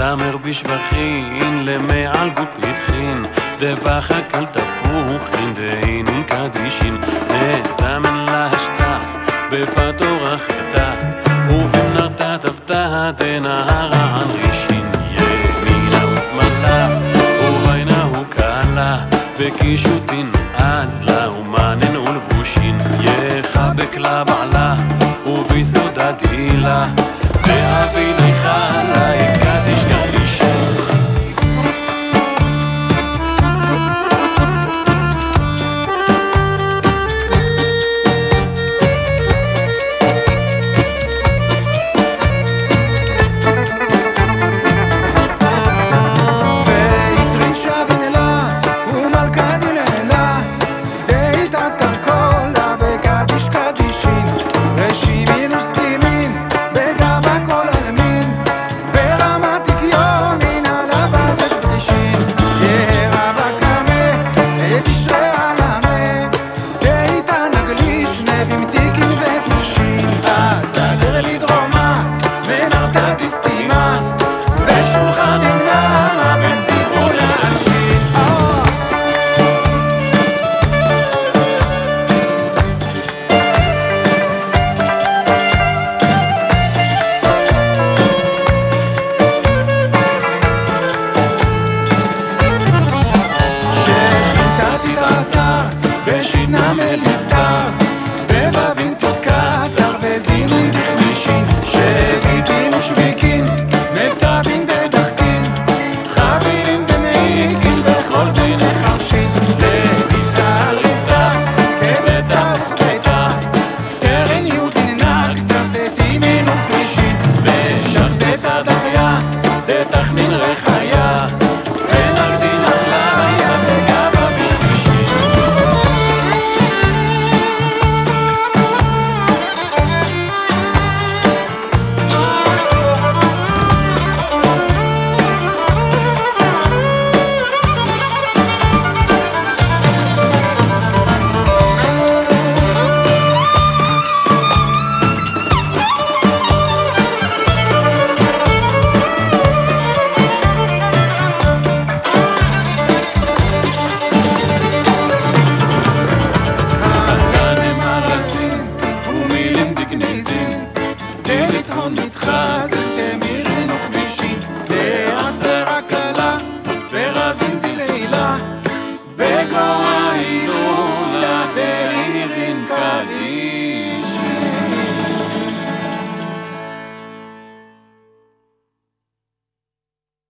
זמר בשבחין, למעל גופית חין, דבחק על תפוחין, דהינום קדישין, נזמן להשתה, בפתור החטא, ובמנתה תפתה, דנהרה על בקישוטין, אז לאומנן ולבושין, יחבק לבעלה, וביסודה דהילה, באביני חלאים. נסתר. בבבין קטקטר וזינים דכמישין שביטים ושביקים מסבים דדחקין חבילים דמעיקים וכל זיני חרשין למבצע לפתח כזה תרוך ביתה קרן יהודי נק תעשה תימין ופרישין ושחזית הדחייה דתחמין